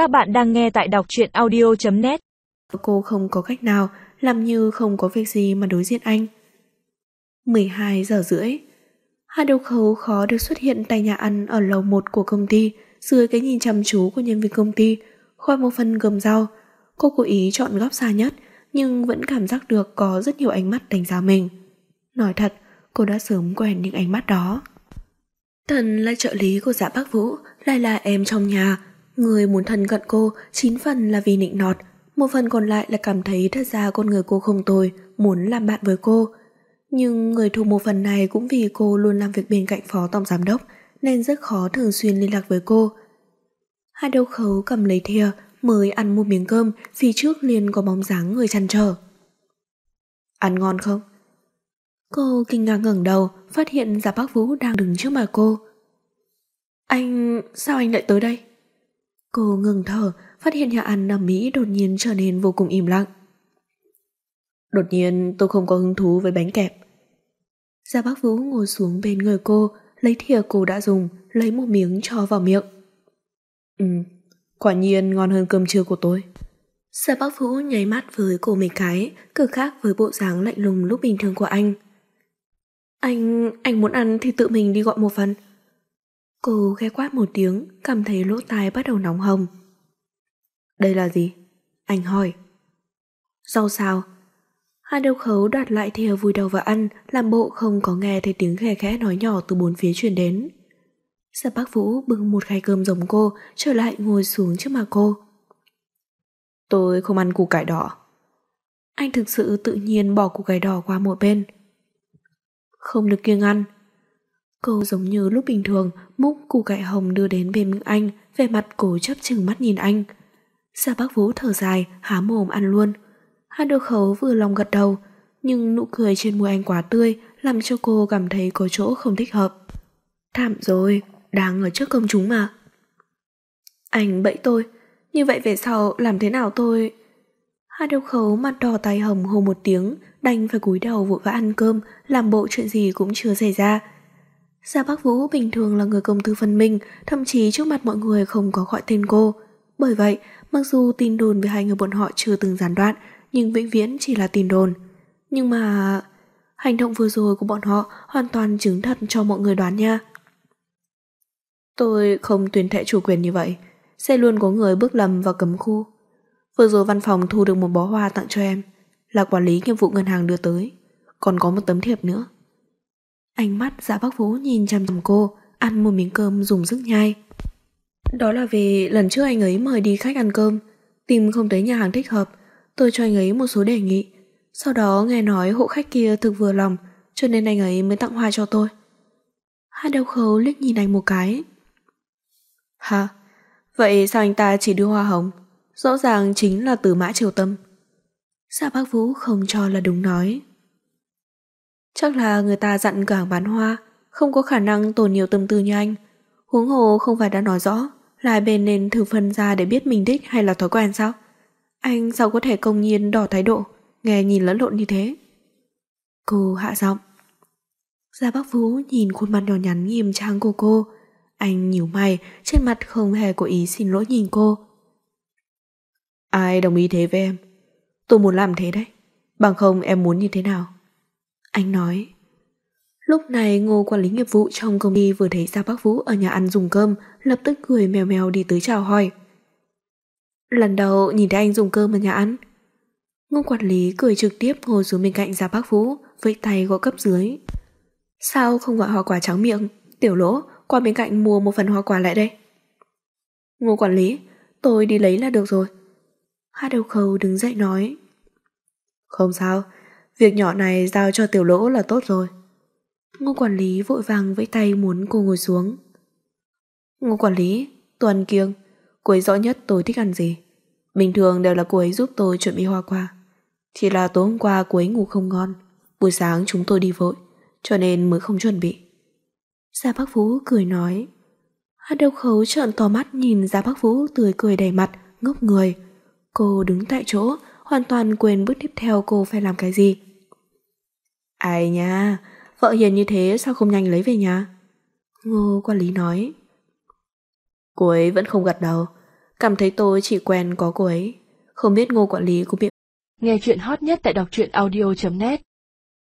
Các bạn đang nghe tại đọc truyện audio.net Cô không có cách nào làm như không có việc gì mà đối diện anh. 12 giờ rưỡi Hai đầu khấu khó được xuất hiện tại nhà ăn ở lầu 1 của công ty dưới cái nhìn chăm chú của nhân viên công ty khoai một phần gầm rau. Cô cố ý chọn góc xa nhất nhưng vẫn cảm giác được có rất nhiều ánh mắt đánh giá mình. Nói thật, cô đã sớm quen những ánh mắt đó. Thần là trợ lý của dạ bác Vũ, lại là em trong nhà. Người muốn thân cận cô, chín phần là vì nịnh nọt, một phần còn lại là cảm thấy thật ra con người cô không tồi, muốn làm bạn với cô. Nhưng người thuộc một phần này cũng vì cô luôn làm việc bên cạnh phó tổng giám đốc, nên rất khó thường xuyên liên lạc với cô. Hai đầu khấu cầm lấy thìa, mới ăn một miếng cơm, phía trước liền có bóng dáng người chăn trở. Ăn ngon không? Cô kinh ngạc ngẩng đầu, phát hiện Giả Bác Vũ đang đứng trước mặt cô. Anh... sao anh lại tới đây? Cô ngừng thở, phát hiện nhà ăn nằm Mỹ đột nhiên trở nên vô cùng im lặng. Đột nhiên tôi không có hứng thú với bánh kẹp. Gia Bác Vũ ngồi xuống bên người cô, lấy thìa cô đã dùng, lấy một miếng cho vào miệng. Ừ, quả nhiên ngon hơn cơm trưa của tôi. Gia Bác Vũ nháy mắt với cô mấy cái, cực khác với bộ dáng lạnh lùng lúc bình thường của anh. Anh, anh muốn ăn thì tự mình đi gọi một phần. Cô ghé quát một tiếng, cảm thấy lỗ tai bắt đầu nóng hồng. Đây là gì? Anh hỏi. Rau xào. Hai đầu khấu đặt lại thìa vùi đầu vào ăn, làm bộ không có nghe thấy tiếng khẽ khẽ nói nhỏ từ bốn phía truyền đến. Sa bác Vũ bưng một khay cơm giống cô, trở lại ngồi xuống trước mặt cô. Tôi không ăn củ cải đỏ. Anh thực sự tự nhiên bỏ củ cải đỏ qua một bên. Không được kiêng ăn. Cô giống như lúc bình thường múc củ cải hồng đưa đến bên anh, vẻ mặt cố chấp chừng mắt nhìn anh. Sa bác Vũ thở dài, há mồm ăn luôn. Hạ đôi khấu vừa lòng gật đầu, nhưng nụ cười trên môi anh quá tươi làm cho cô cảm thấy có chỗ không thích hợp. Thảm rồi, đang ở trước công chúng mà. Anh bẫy tôi, như vậy về sau làm thế nào tôi... Hạ đầu khấu mặt đỏ tay hồng hô một tiếng, đành phải cúi đầu vội vã ăn cơm, làm bộ chuyện gì cũng chưa xảy ra. Gia bác Vũ bình thường là người công tư phân minh, thậm chí trước mặt mọi người không có gọi tên cô. Bởi vậy, mặc dù tin đồn về hai người bọn họ chưa từng gián đoạn, nhưng vĩnh viễn chỉ là tin đồn. Nhưng mà... Hành động vừa rồi của bọn họ hoàn toàn chứng thật cho mọi người đoán nha. Tôi không tuyên thệ chủ quyền như vậy, sẽ luôn có người bước lầm vào cấm khu. Vừa rồi văn phòng thu được một bó hoa tặng cho em, là quản lý nghiệp vụ ngân hàng đưa tới, còn có một tấm thiệp nữa. Ánh mắt dạ bác Vũ nhìn chằm chằm cô, ăn một miếng cơm dùng sức nhai. Đó là về lần trước anh ấy mời đi khách ăn cơm, tìm không thấy nhà hàng thích hợp, tôi cho anh ấy một số đề nghị. Sau đó nghe nói hộ khách kia thực vừa lòng, cho nên anh ấy mới tặng hoa cho tôi. Hai đầu khấu liếc nhìn anh một cái. Hả? Vậy sao anh ta chỉ đưa hoa hồng? Rõ ràng chính là từ mã triều tâm. Dạ bác Vũ không cho là đúng nói. Chắc là người ta dặn cảng bán hoa, không có khả năng tổn nhiều tâm tư như anh. Huống hồ không phải đã nói rõ, là bên nên thử phân ra để biết mình thích hay là thói quen sao? Anh sao có thể công nhiên đỏ thái độ, nghe nhìn lẫn lộn như thế? Cô hạ giọng. Gia Bắc Vũ nhìn khuôn mặt nhỏ nhắn nghiêm trang của cô. Anh nhíu mày, trên mặt không hề có ý xin lỗi nhìn cô. Ai đồng ý thế với em? Tôi muốn làm thế đấy. Bằng không em muốn như thế nào? Anh nói. Lúc này ngô quản lý nghiệp vụ trong công ty vừa thấy Gia bác Vũ ở nhà ăn dùng cơm, lập tức cười mèo mèo đi tới chào hỏi. Lần đầu nhìn thấy anh dùng cơm ở nhà ăn. Ngô quản lý cười trực tiếp ngồi xuống bên cạnh Gia bác Vũ, vẫy tay gọi cấp dưới. Sao không gọi hoa quả trắng miệng? Tiểu lỗ, qua bên cạnh mua một phần hoa quả lại đây. Ngô quản lý, tôi đi lấy là được rồi. Hai đầu khâu đứng dậy nói. Không sao, việc nhỏ này giao cho tiểu lỗ là tốt rồi. Ngô quản lý vội vàng vẫy tay muốn cô ngồi xuống. Ngô quản lý, tôi ăn kiêng, cô ấy rõ nhất tôi thích ăn gì. Bình thường đều là cô ấy giúp tôi chuẩn bị hoa quả. Chỉ là tối hôm qua cô ấy ngủ không ngon, buổi sáng chúng tôi đi vội, cho nên mới không chuẩn bị. Gia Bắc Vũ cười nói. Hát độc khấu trợn to mắt nhìn Gia Bắc Vũ tươi cười đầy mặt, ngốc người. Cô đứng tại chỗ, hoàn toàn quên bước tiếp theo cô phải làm cái gì. Ai nha, vợ hiền như thế sao không nhanh lấy về nhà? Ngô quản lý nói. Cô ấy vẫn không gật đầu, Cảm thấy tôi chỉ quen có cô ấy Không biết ngô quản lý có bị Nghe chuyện hot nhất tại đọc truyện audio.net